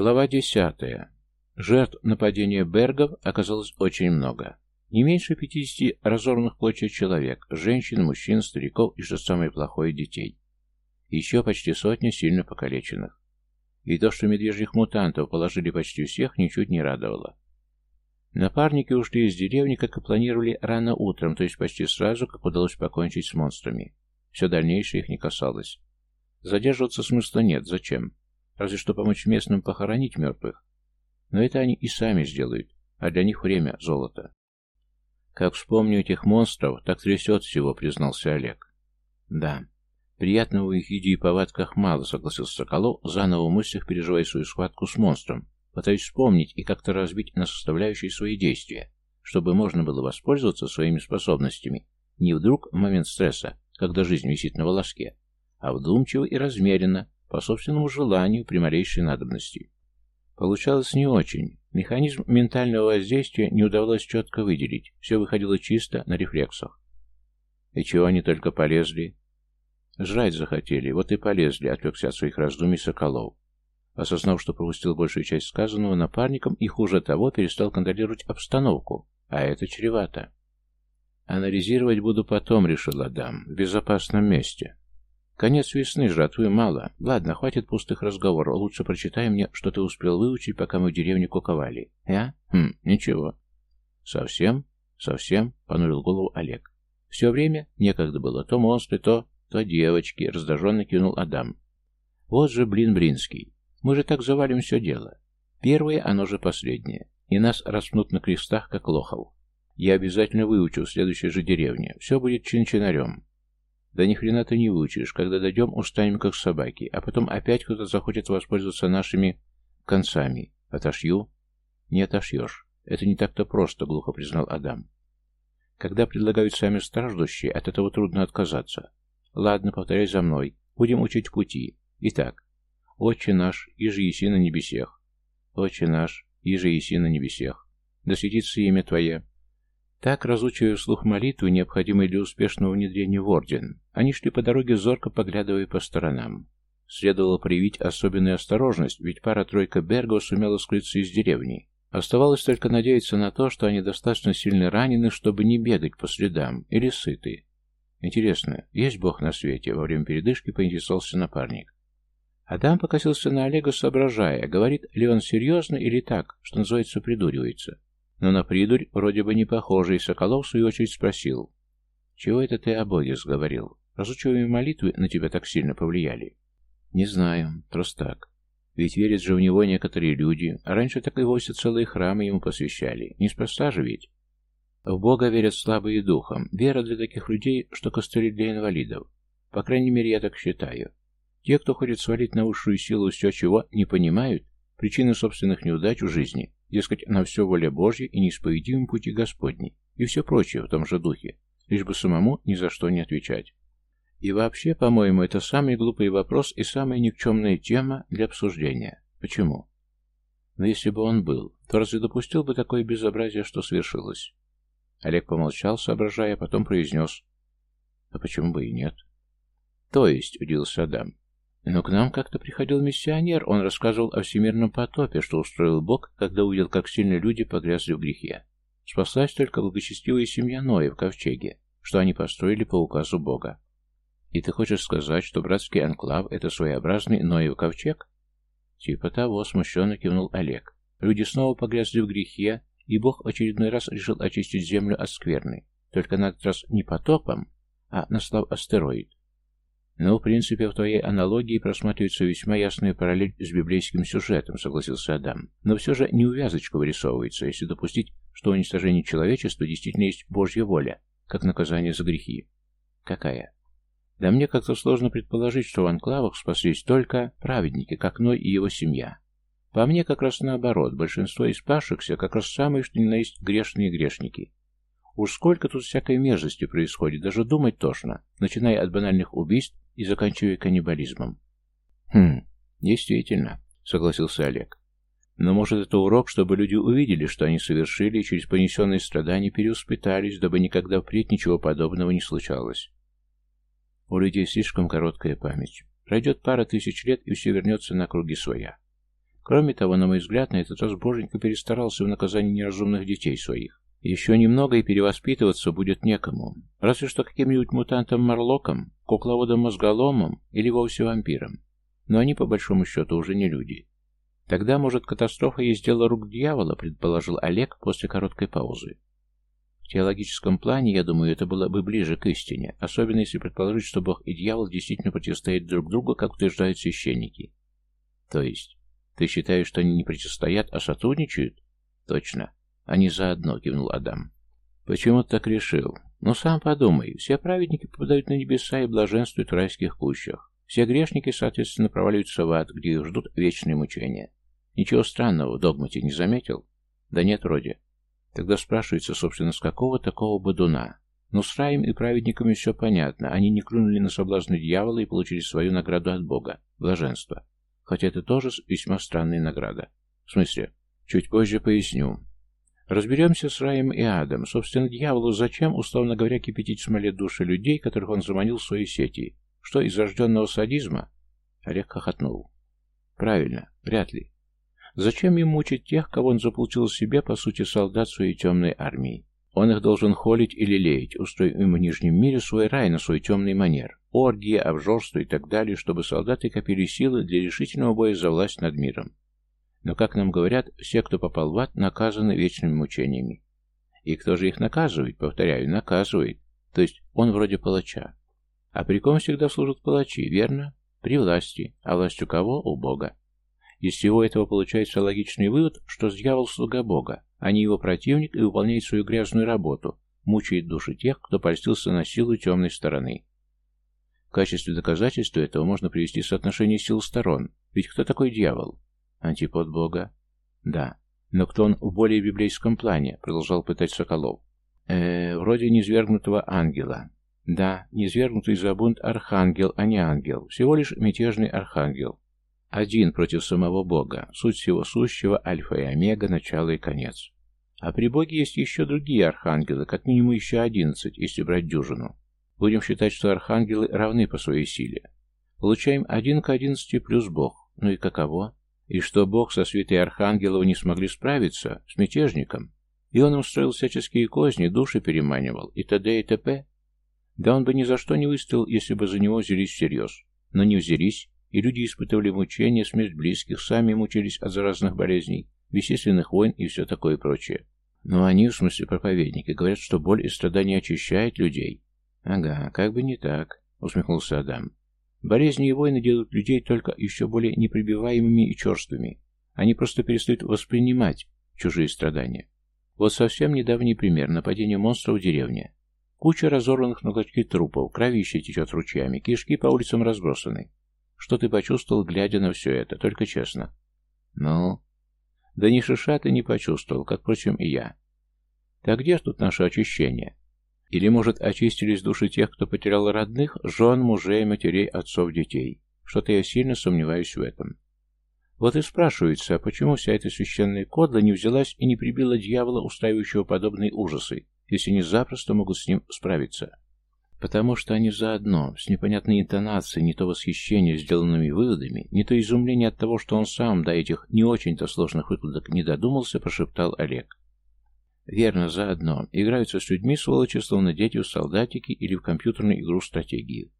Глава десятая. Жертв нападения Бергов оказалось очень много. Не меньше 50 разорванных клочья человек, женщин, мужчин, стариков и, что самое плохое, детей. Еще почти сотня сильно покалеченных. И то, что медвежьих мутантов положили почти всех, ничуть не радовало. Напарники ушли из деревни, как и планировали, рано утром, то есть почти сразу, как удалось покончить с монстрами. Все дальнейшее их не касалось. Задерживаться смысла нет, зачем? Разве что помочь местным похоронить мертвых. Но это они и сами сделают, а для них время – золото. «Как вспомню этих монстров, так трясет всего», – признался Олег. «Да, приятного в их виде и повадках мало», – согласился Соколов, заново в мыслях переживая свою схватку с монстром, пытаясь вспомнить и как-то разбить на составляющие свои действия, чтобы можно было воспользоваться своими способностями не вдруг в момент стресса, когда жизнь висит на волоске, а вдумчиво и размеренно, по собственному желанию при малейшей надобности. Получалось не очень. Механизм ментального воздействия не удавалось четко выделить, все выходило чисто на рефлексах. И чего они только полезли? Жрать захотели, вот и полезли, отвлекся от своих раздумий Соколов. Осознав, что пропустил большую часть сказанного напарником и, хуже того, перестал контролировать обстановку, а это чревато. «Анализировать буду потом», — решил Адам, — «в безопасном месте». Конец весны, жратвы мало. Ладно, хватит пустых разговоров. Лучше прочитай мне, что ты успел выучить, пока мы в деревне куковали. Я? Хм, ничего. Совсем? Совсем? Понурил голову Олег. Все время некогда было. То монстры, то... то девочки. Раздраженно кинул Адам. Вот же, блин, Блинский. Мы же так завалим все дело. Первое, оно же последнее. И нас распнут на крестах, как лохов. Я обязательно выучу в следующей же деревне. Все будет чин-чинарем. Да ни хрена ты не выучишь. Когда дойдем, устанем как собаки, а потом опять кто-то захочет воспользоваться нашими концами. Отошью? Не отошьешь. Это не так-то просто, глухо признал Адам. Когда предлагают сами страждущие, от этого трудно отказаться. Ладно, повторяй за мной. Будем учить пути. Итак, Отче наш, иже еси на небесех. Отче наш, иже еси на небесех. Да светится имя Твое, так, разучивая вслух молитву, необходимую для успешного внедрения в орден, они шли по дороге, зорко поглядывая по сторонам. Следовало проявить особенную осторожность, ведь пара-тройка Бергов сумела скрыться из деревни. Оставалось только надеяться на то, что они достаточно сильно ранены, чтобы не бегать по следам, или сыты. Интересно, есть Бог на свете? Во время передышки поинтересовался напарник. Адам покосился на Олега, соображая, говорит ли он серьезно или так, что называется, придуривается. Но на придурь вроде бы не похоже, и Соколов в свою очередь спросил. «Чего это ты о Боге сговорил? Разучиваемые молитвы на тебя так сильно повлияли?» «Не знаю, просто так. Ведь верят же в него некоторые люди, а раньше так и вовсе целые храмы ему посвящали. Неспроста же ведь?» В Бога верят слабые духом. Вера для таких людей, что костыли для инвалидов. По крайней мере, я так считаю. Те, кто хочет свалить на высшую силу все, чего не понимают, причины собственных неудач в жизни, Дескать, на все воля Божья и неисповедимым пути Господней, и все прочее в том же духе, лишь бы самому ни за что не отвечать. И вообще, по-моему, это самый глупый вопрос и самая никчемная тема для обсуждения. Почему? Но если бы он был, то разве допустил бы такое безобразие, что свершилось? Олег помолчал, соображая, а потом произнес. А почему бы и нет? То есть, удивился Адам, но к нам как-то приходил миссионер, он рассказывал о всемирном потопе, что устроил Бог, когда увидел, как сильно люди погрязли в грехе. Спаслась только благочестивая семья Ноя в ковчеге, что они построили по указу Бога. И ты хочешь сказать, что братский анклав — это своеобразный Ноев ковчег? Типа того, смущенно кивнул Олег. Люди снова погрязли в грехе, и Бог в очередной раз решил очистить землю от скверны. Только на этот раз не потопом, а наслав астероид. Но, в принципе, в твоей аналогии просматривается весьма ясная параллель с библейским сюжетом, согласился Адам. Но все же не увязочка вырисовывается, если допустить, что уничтожение человечества действительно есть Божья воля, как наказание за грехи. Какая? Да мне как-то сложно предположить, что в анклавах спаслись только праведники, как Ной и его семья. По мне как раз наоборот, большинство из спасшихся как раз самые, что ни на есть грешные грешники. Уж сколько тут всякой мерзости происходит, даже думать тошно, начиная от банальных убийств и заканчивая каннибализмом. «Хм, действительно», — согласился Олег. «Но, может, это урок, чтобы люди увидели, что они совершили, и через понесенные страдания переуспитались, дабы никогда впредь ничего подобного не случалось. У людей слишком короткая память. Пройдет пара тысяч лет, и все вернется на круги своя. Кроме того, на мой взгляд, на этот раз Боженька перестарался в наказании неразумных детей своих. Еще немного и перевоспитываться будет некому. Разве что каким-нибудь мутантом-марлоком, кукловодом-мозголомом или вовсе вампиром. Но они, по большому счету, уже не люди. Тогда, может, катастрофа есть дело рук дьявола, предположил Олег после короткой паузы. В теологическом плане, я думаю, это было бы ближе к истине, особенно если предположить, что Бог и дьявол действительно противостоят друг другу, как утверждают священники. То есть, ты считаешь, что они не противостоят, а сотрудничают? Точно. Они заодно, кивнул Адам. Почему ты так решил? Ну, сам подумай. Все праведники попадают на небеса и блаженствуют в райских кущах. Все грешники, соответственно, проваливаются в ад, где их ждут вечные мучения. Ничего странного в догмате не заметил? Да нет, вроде. Тогда спрашивается, собственно, с какого такого бодуна? Но с раем и праведниками все понятно. Они не клюнули на соблазны дьявола и получили свою награду от Бога – блаженство. Хотя это тоже весьма странная награда. В смысле? Чуть позже поясню. Разберемся с раем и адом. Собственно, дьяволу зачем, условно говоря, кипятить смоле души людей, которых он заманил в свои сети? Что, из рожденного садизма? Олег хохотнул. Правильно, вряд ли. Зачем ему мучить тех, кого он заполучил себе, по сути, солдат своей темной армии? Он их должен холить или леять, устроив им в Нижнем мире свой рай на свой темный манер, оргии, обжорство и так далее, чтобы солдаты копили силы для решительного боя за власть над миром. Но, как нам говорят, все, кто попал в ад, наказаны вечными мучениями. И кто же их наказывает? Повторяю, наказывает. То есть он вроде палача. А при ком всегда служат палачи, верно? При власти. А власть у кого? У Бога. Из всего этого получается логичный вывод, что дьявол слуга Бога, а не его противник и выполняет свою грязную работу, мучает души тех, кто польстился на силу темной стороны. В качестве доказательства этого можно привести соотношение сил сторон, ведь кто такой дьявол? Антипод Бога? Да. Но кто он в более библейском плане, продолжал пытать Соколов. Э, вроде низвергнутого ангела. Да, низвергнутый за бунт архангел, а не ангел, всего лишь мятежный архангел. Один против самого Бога, суть всего сущего, альфа и омега, начало и конец. А при Боге есть еще другие архангелы, как минимум еще одиннадцать, если брать дюжину. Будем считать, что архангелы равны по своей силе. Получаем один к одиннадцати плюс Бог. Ну и каково? И что Бог со святой архангелов не смогли справиться с мятежником? И он им строил всяческие козни, души переманивал, и т.д. и т.п. Да он бы ни за что не выстоял, если бы за него взялись всерьез. Но не взялись, и люди испытывали мучения, смерть близких, сами мучились от заразных болезней, бесчисленных войн и все такое прочее. Но они, в смысле проповедники, говорят, что боль и страдания очищают людей. Ага, как бы не так, усмехнулся Адам. Болезни и войны делают людей только еще более неприбиваемыми и черствыми. Они просто перестают воспринимать чужие страдания. Вот совсем недавний пример нападения монстров в деревне. Куча разорванных на клочки трупов, кровище течет ручьями, кишки по улицам разбросаны. Что ты почувствовал, глядя на все это? Только честно. Ну? Да ни шиша ты не почувствовал, как, впрочем, и я. Так где тут наше очищение? Или, может, очистились души тех, кто потерял родных, жен, мужей, матерей, отцов, детей? Что-то я сильно сомневаюсь в этом. Вот и спрашивается, а почему вся эта священная кодла не взялась и не прибила дьявола, устраивающего подобные ужасы, если они запросто могут с ним справиться? Потому что они заодно, с непонятной интонацией, не то восхищение сделанными выводами, не то изумление от того, что он сам до этих не очень-то сложных выкладок не додумался, прошептал Олег. Верно, заодно. Играются с людьми, сволочи, словно дети в солдатики или в компьютерную игру стратегии.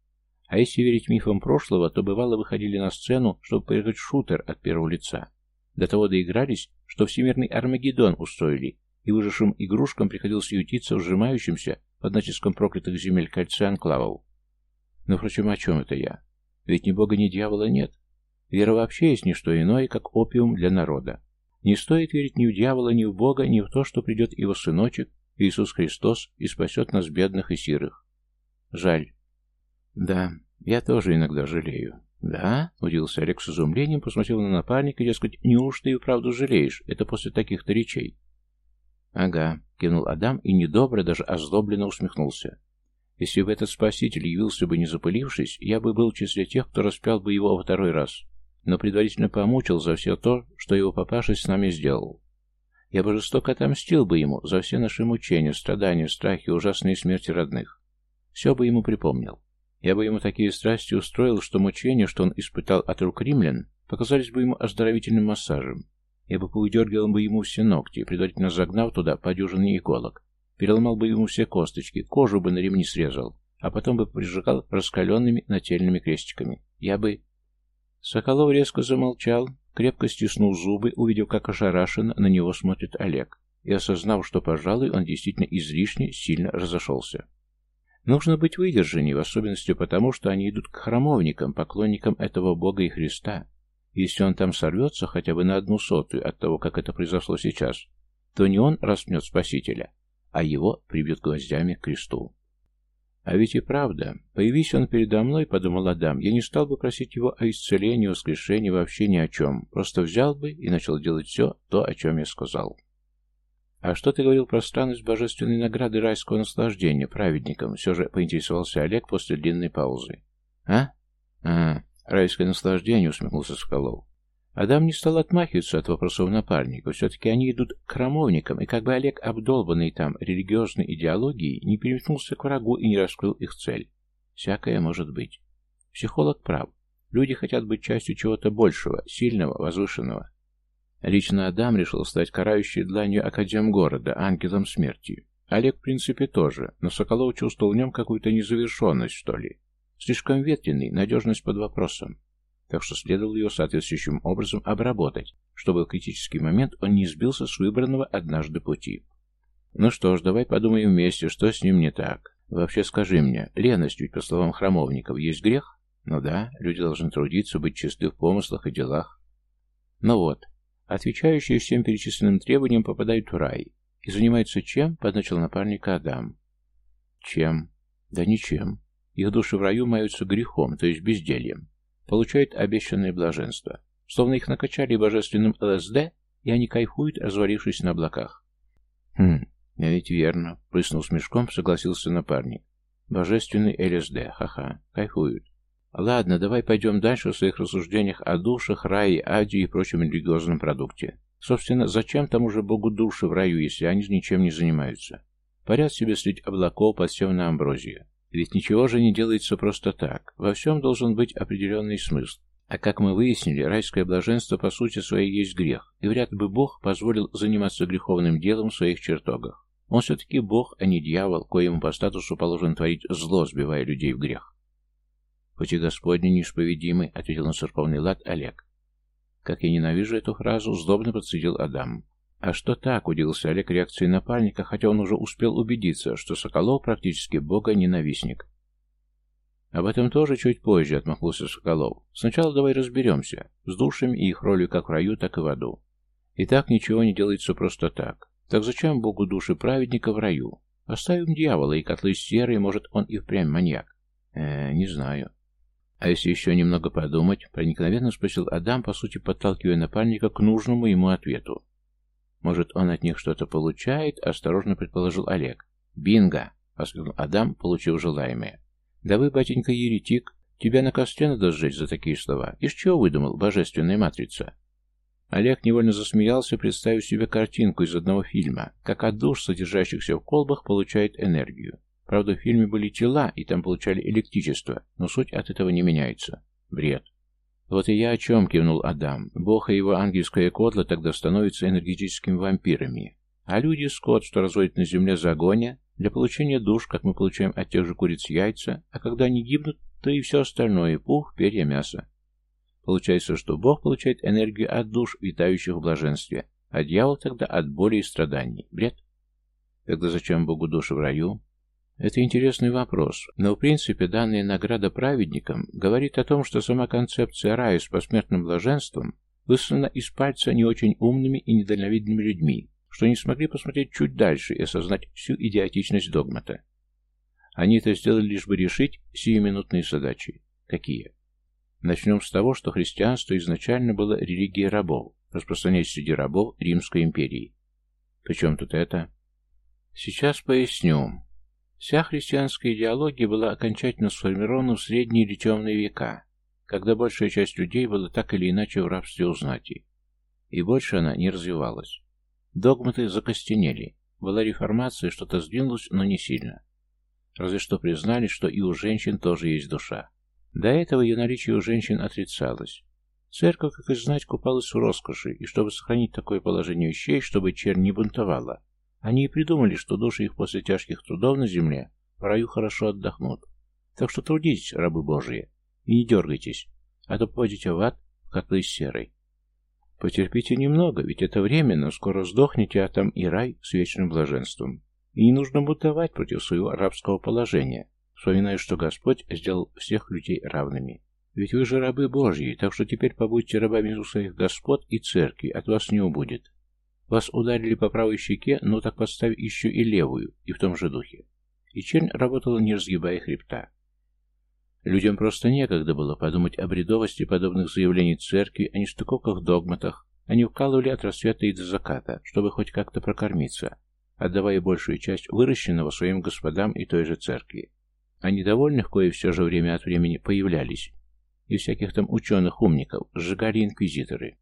А если верить мифам прошлого, то бывало выходили на сцену, чтобы поиграть шутер от первого лица. До того доигрались, что всемирный Армагеддон устроили, и выжившим игрушкам приходилось ютиться в сжимающемся под натиском проклятых земель кольца анклавов. Но, впрочем, о чем это я? Ведь ни бога, ни дьявола нет. Вера вообще есть не что иное, как опиум для народа. Не стоит верить ни в дьявола, ни в бога, ни в то, что придет его сыночек, Иисус Христос, и спасет нас, бедных и сирых. Жаль. Да, я тоже иногда жалею. «Да?» — удивился Олег с изумлением, посмотрел на напарника, дескать, неужто и вправду жалеешь? Это после таких-то речей. «Ага», — кивнул Адам и недобро, даже озлобленно усмехнулся. «Если бы этот спаситель явился бы не запылившись, я бы был в числе тех, кто распял бы его во второй раз, но предварительно помучил за все то, что его папаша с нами сделал. Я бы жестоко отомстил бы ему за все наши мучения, страдания, страхи, ужасные смерти родных. Все бы ему припомнил. Я бы ему такие страсти устроил, что мучения, что он испытал от рук римлян, показались бы ему оздоровительным массажем. Я бы поудергивал бы ему все ногти, предварительно загнав туда по иголок, переломал бы ему все косточки, кожу бы на ремни срезал, а потом бы прижигал раскаленными нательными крестиками. Я бы... Соколов резко замолчал, крепко стиснул зубы, увидев, как ошарашенно на него смотрит Олег, и осознав, что, пожалуй, он действительно излишне сильно разошелся. Нужно быть выдержанней, в особенности потому, что они идут к храмовникам, поклонникам этого Бога и Христа. Если он там сорвется хотя бы на одну сотую от того, как это произошло сейчас, то не он распнет Спасителя, а его прибьют гвоздями к кресту. А ведь и правда, появись он передо мной, подумал Адам, я не стал бы просить его о исцелении, воскрешении, вообще ни о чем, просто взял бы и начал делать все то, о чем я сказал. «А что ты говорил про странность божественной награды райского наслаждения праведникам?» Все же поинтересовался Олег после длинной паузы. «А? А, райское наслаждение», — усмехнулся Соколов. Адам не стал отмахиваться от вопросов напарника. Все-таки они идут к храмовникам, и как бы Олег, обдолбанный там религиозной идеологией, не переметнулся к врагу и не раскрыл их цель. Всякое может быть. Психолог прав. Люди хотят быть частью чего-то большего, сильного, возвышенного. Лично Адам решил стать карающей дланью академ города, ангелом смерти. Олег, в принципе, тоже, но Соколов чувствовал в нем какую-то незавершенность, что ли. Слишком ветреный, надежность под вопросом так что следовало ее соответствующим образом обработать, чтобы в критический момент он не сбился с выбранного однажды пути. Ну что ж, давай подумаем вместе, что с ним не так. Вообще скажи мне, леность ведь, по словам храмовников, есть грех? Ну да, люди должны трудиться, быть чисты в помыслах и делах. Ну вот, отвечающие всем перечисленным требованиям попадают в рай. И занимаются чем? Подначил напарника Адам. Чем? Да ничем. Их души в раю маются грехом, то есть бездельем получают обещанное блаженство. Словно их накачали божественным ЛСД, и они кайфуют, развалившись на облаках. Хм, я ведь верно, прыснув с мешком, согласился напарник. Божественный ЛСД, ха-ха, кайфуют. Ладно, давай пойдем дальше в своих рассуждениях о душах, рае, аде и прочем религиозном продукте. Собственно, зачем тому же Богу души в раю, если они ничем не занимаются? Парят себе средь облаков, подсев на амброзию. Ведь ничего же не делается просто так. Во всем должен быть определенный смысл. А как мы выяснили, райское блаженство по сути своей есть грех, и вряд бы Бог позволил заниматься греховным делом в своих чертогах. Он все-таки Бог, а не дьявол, коему по статусу положен творить зло, сбивая людей в грех. «Пути Господни неисповедимы», — ответил на церковный лад Олег. «Как я ненавижу эту фразу», — злобно процедил Адам. А что так, удивился Олег реакции напарника, хотя он уже успел убедиться, что Соколов практически бога-ненавистник. Об этом тоже чуть позже отмахнулся Соколов. Сначала давай разберемся с душами и их ролью как в раю, так и в аду. И так ничего не делается просто так. Так зачем Богу души праведника в раю? Оставим дьявола и котлы серые, может, он и впрямь маньяк. Э, не знаю. А если еще немного подумать, проникновенно спросил Адам, по сути подталкивая напарника к нужному ему ответу. Может, он от них что-то получает? Осторожно предположил Олег. Бинго! Воскликнул Адам, получив желаемое. Да вы, батенька, еретик. Тебя на костре надо сжечь за такие слова. Из чего выдумал божественная матрица? Олег невольно засмеялся, представив себе картинку из одного фильма, как от душ, содержащихся в колбах, получает энергию. Правда, в фильме были тела, и там получали электричество, но суть от этого не меняется. Бред. «Вот и я о чем», — кивнул Адам. «Бог и его ангельская кодла тогда становятся энергетическими вампирами. А люди — скот, что разводят на земле загоня, для получения душ, как мы получаем от тех же куриц яйца, а когда они гибнут, то и все остальное — пух, перья, мясо. Получается, что Бог получает энергию от душ, витающих в блаженстве, а дьявол тогда от боли и страданий. Бред? Тогда зачем Богу души в раю? Это интересный вопрос, но в принципе данная награда праведникам говорит о том, что сама концепция рая с посмертным блаженством выслана из пальца не очень умными и недальновидными людьми, что не смогли посмотреть чуть дальше и осознать всю идиотичность догмата. Они это сделали лишь бы решить сиюминутные задачи. Какие? Начнем с того, что христианство изначально было религией рабов, распространяясь среди рабов Римской империи. Причем тут это? Сейчас поясню. Вся христианская идеология была окончательно сформирована в средние или темные века, когда большая часть людей была так или иначе в рабстве у знати. И больше она не развивалась. Догматы закостенели. Была реформация, что-то сдвинулось, но не сильно. Разве что признали, что и у женщин тоже есть душа. До этого ее наличие у женщин отрицалось. Церковь, как и знать, купалась в роскоши, и чтобы сохранить такое положение вещей, чтобы чернь не бунтовала, они и придумали, что души их после тяжких трудов на земле в раю хорошо отдохнут. Так что трудитесь, рабы Божьи, и не дергайтесь, а то пойдете в ад в котлы серой. Потерпите немного, ведь это временно, скоро сдохнете, а там и рай с вечным блаженством. И не нужно бунтовать против своего рабского положения, вспоминая, что Господь сделал всех людей равными. Ведь вы же рабы Божьи, так что теперь побудьте рабами у своих господ и церкви, от вас не убудет. Вас ударили по правой щеке, ну так подставь еще и левую, и в том же духе. И чернь работала, не разгибая хребта. Людям просто некогда было подумать о бредовости подобных заявлений церкви, о нестыковках догматах. Они вкалывали от рассвета и до заката, чтобы хоть как-то прокормиться, отдавая большую часть выращенного своим господам и той же церкви. А недовольных кое все же время от времени появлялись, и всяких там ученых-умников сжигали инквизиторы.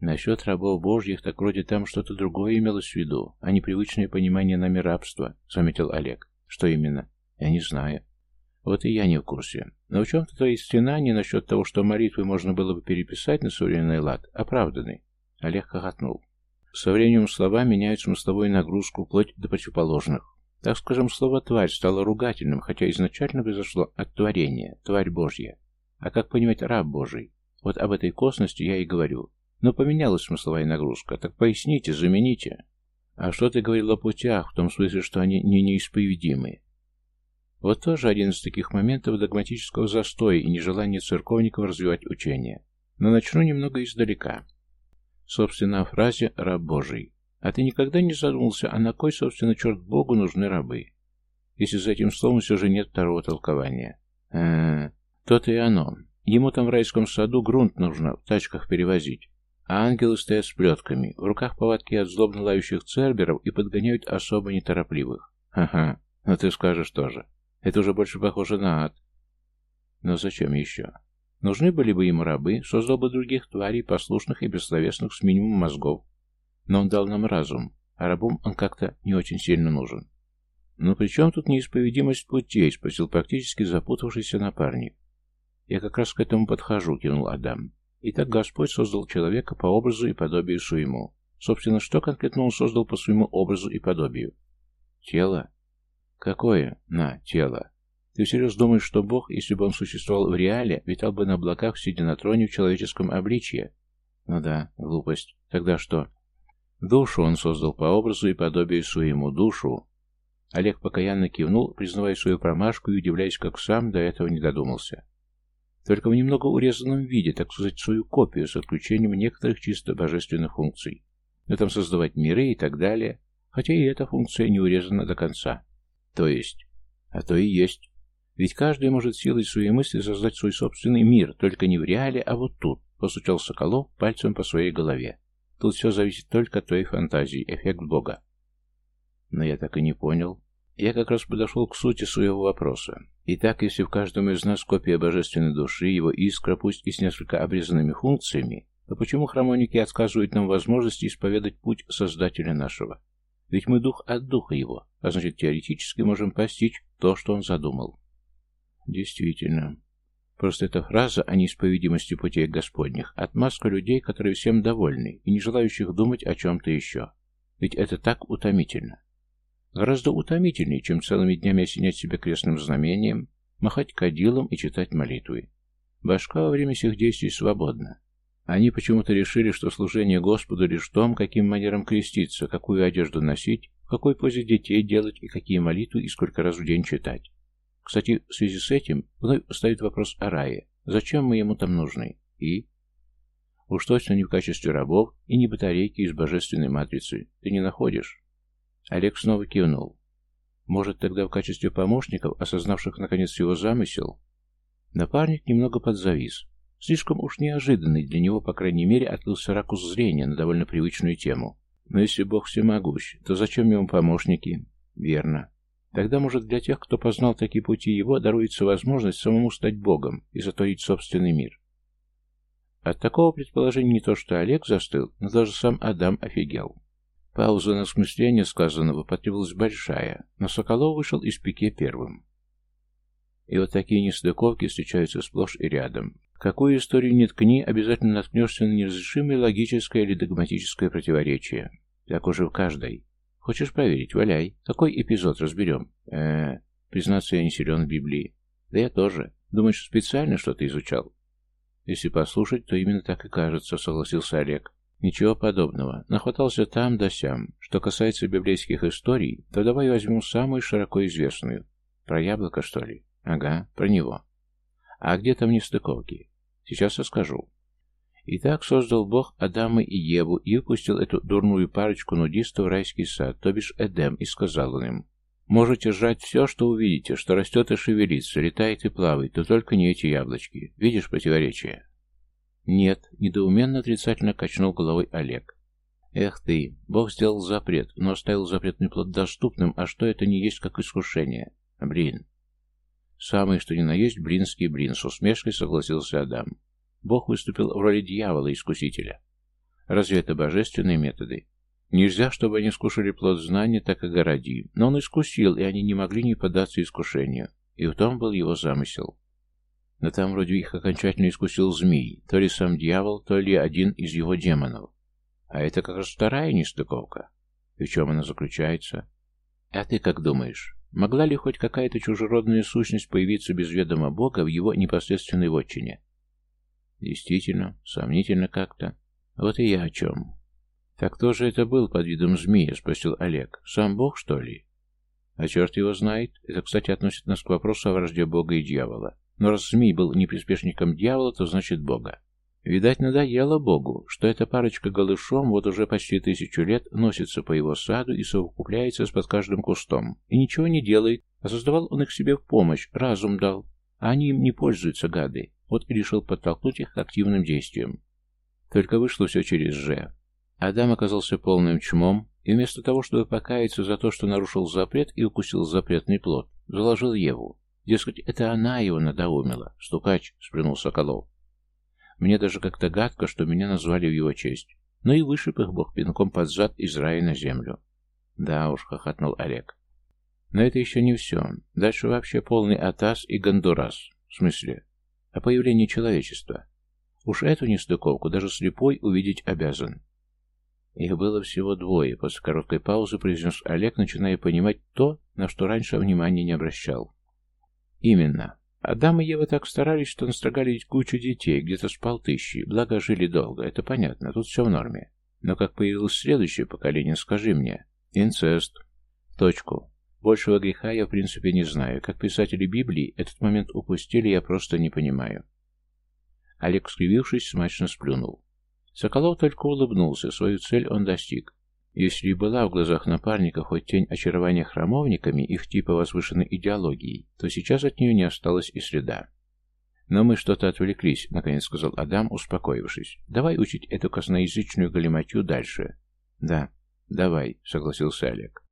Насчет рабов божьих, так вроде там что-то другое имелось в виду, а не привычное понимание нами рабства, заметил Олег. Что именно? Я не знаю. Вот и я не в курсе. Но в чем-то твои стенания насчет того, что молитвы можно было бы переписать на современный лад, оправданы. Олег хохотнул. Со временем слова меняют смысловую нагрузку вплоть до противоположных. Так скажем, слово «тварь» стало ругательным, хотя изначально произошло от творения, тварь Божья. А как понимать раб Божий? Вот об этой косности я и говорю. Но поменялась смысловая нагрузка. Так поясните, замените. А что ты говорил о путях, в том смысле, что они не неисповедимы? Вот тоже один из таких моментов догматического застоя и нежелания церковников развивать учение. Но начну немного издалека. Собственно, о фразе «раб Божий». А ты никогда не задумался, а на кой, собственно, черт Богу нужны рабы? Если за этим словом все же нет второго толкования. А, то-то и оно. Ему там в райском саду грунт нужно в тачках перевозить. А ангелы стоят с плетками, в руках поводки от злобно лающих церберов и подгоняют особо неторопливых. Ха-ха, ну ты скажешь тоже. Это уже больше похоже на ад. Но зачем еще? Нужны были бы ему рабы, создал бы других тварей, послушных и бессловесных с минимумом мозгов. Но он дал нам разум, а рабам он как-то не очень сильно нужен. «Ну при чем тут неисповедимость путей?» — спросил практически запутавшийся напарник. «Я как раз к этому подхожу», — кивнул Адам. Итак, Господь создал человека по образу и подобию своему. Собственно, что конкретно он создал по своему образу и подобию? Тело. Какое? На, тело. Ты всерьез думаешь, что Бог, если бы он существовал в реале, витал бы на облаках, сидя на троне в человеческом обличье? Ну да, глупость. Тогда что? Душу он создал по образу и подобию своему, душу. Олег покаянно кивнул, признавая свою промашку и удивляясь, как сам до этого не додумался только в немного урезанном виде, так сказать, свою копию с отключением некоторых чисто божественных функций. Но там создавать миры и так далее, хотя и эта функция не урезана до конца. То есть, а то и есть. Ведь каждый может силой своей мысли создать свой собственный мир, только не в реале, а вот тут, постучал Соколов пальцем по своей голове. Тут все зависит только от твоей фантазии, эффект Бога. Но я так и не понял. Я как раз подошел к сути своего вопроса. Итак, если в каждом из нас копия божественной души, его искра, пусть и с несколько обрезанными функциями, то почему храмоники отказывают нам возможности исповедать путь Создателя нашего? Ведь мы дух от духа его, а значит теоретически можем постичь то, что он задумал. Действительно. Просто эта фраза о неисповедимости путей Господних – отмазка людей, которые всем довольны и не желающих думать о чем-то еще. Ведь это так утомительно. Гораздо утомительнее, чем целыми днями осенять себя крестным знамением, махать кадилом и читать молитвы. Башка во время всех действий свободна. Они почему-то решили, что служение Господу лишь в том, каким манером креститься, какую одежду носить, в какой позе детей делать и какие молитвы и сколько раз в день читать. Кстати, в связи с этим вновь стоит вопрос о рае. Зачем мы ему там нужны? И? Уж точно не в качестве рабов и не батарейки из божественной матрицы. Ты не находишь? Олег снова кивнул. Может, тогда в качестве помощников, осознавших наконец его замысел? Напарник немного подзавис. Слишком уж неожиданный для него, по крайней мере, открылся ракурс зрения на довольно привычную тему. Но если Бог всемогущ, то зачем ему помощники? Верно. Тогда, может, для тех, кто познал такие пути его, даруется возможность самому стать Богом и затворить собственный мир. От такого предположения не то что Олег застыл, но даже сам Адам офигел. Пауза на осмысление сказанного потребовалась большая, но Соколов вышел из пике первым. И вот такие нестыковки встречаются сплошь и рядом. какую историю не ткни, обязательно наткнешься на неразрешимое логическое или догматическое противоречие. Так уже в каждой. Хочешь проверить? Валяй. Какой эпизод разберем? э Признаться, я не силен в Библии. Да я тоже. Думаешь, специально что-то изучал? Если послушать, то именно так и кажется, согласился Олег. Ничего подобного. Нахватался там да сям. Что касается библейских историй, то давай возьмем самую широко известную. Про яблоко, что ли? Ага, про него. А где там нестыковки? Сейчас расскажу. Итак, создал Бог Адама и Еву и выпустил эту дурную парочку нудистов в райский сад, то бишь Эдем, и сказал он им, «Можете жрать все, что увидите, что растет и шевелится, летает и плавает, но только не эти яблочки. Видишь противоречие?» «Нет», — недоуменно отрицательно качнул головой Олег. «Эх ты, Бог сделал запрет, но оставил запретный плод доступным, а что это не есть как искушение? Блин». «Самое, что ни на есть, блинский блин», — с усмешкой согласился Адам. Бог выступил в роли дьявола-искусителя. Разве это божественные методы? Нельзя, чтобы они скушали плод знания, так и городи. Но он искусил, и они не могли не поддаться искушению. И в том был его замысел. Но там вроде их окончательно искусил змей, то ли сам дьявол, то ли один из его демонов. А это как раз вторая нестыковка. И в чем она заключается? А ты как думаешь, могла ли хоть какая-то чужеродная сущность появиться без ведома Бога в его непосредственной вотчине? Действительно, сомнительно как-то. Вот и я о чем. Так кто же это был под видом змея, спросил Олег. Сам Бог, что ли? А черт его знает. Это, кстати, относит нас к вопросу о вражде Бога и дьявола. Но раз змей был не приспешником дьявола, то значит Бога. Видать, надоело Богу, что эта парочка голышом вот уже почти тысячу лет носится по его саду и совокупляется с под каждым кустом, и ничего не делает, а создавал он их себе в помощь, разум дал, а они им не пользуются, гады, вот и решил подтолкнуть их к активным действиям. Только вышло все через «Ж». Адам оказался полным чмом, и вместо того, чтобы покаяться за то, что нарушил запрет и укусил запретный плод, заложил Еву. Дескать, это она его надоумила. Стукач, сплюнул Соколов. Мне даже как-то гадко, что меня назвали в его честь. Но и вышиб их бог пинком под зад из рая на землю. Да уж, хохотнул Олег. Но это еще не все. Дальше вообще полный атас и гондурас. В смысле? О появлении человечества. Уж эту нестыковку даже слепой увидеть обязан. Их было всего двое, после короткой паузы произнес Олег, начиная понимать то, на что раньше внимания не обращал. Именно. Адам и Ева так старались, что настрогали кучу детей, где-то спал тысячи, благо жили долго, это понятно, тут все в норме. Но как появилось следующее поколение, скажи мне. Инцест. Точку. Большего греха я в принципе не знаю. Как писатели Библии этот момент упустили, я просто не понимаю. Олег, скривившись, смачно сплюнул. Соколов только улыбнулся, свою цель он достиг. Если и была в глазах напарника хоть тень очарования храмовниками, их типа возвышенной идеологией, то сейчас от нее не осталось и следа. «Но мы что-то отвлеклись», — наконец сказал Адам, успокоившись. «Давай учить эту косноязычную галиматью дальше». «Да, давай», — согласился Олег.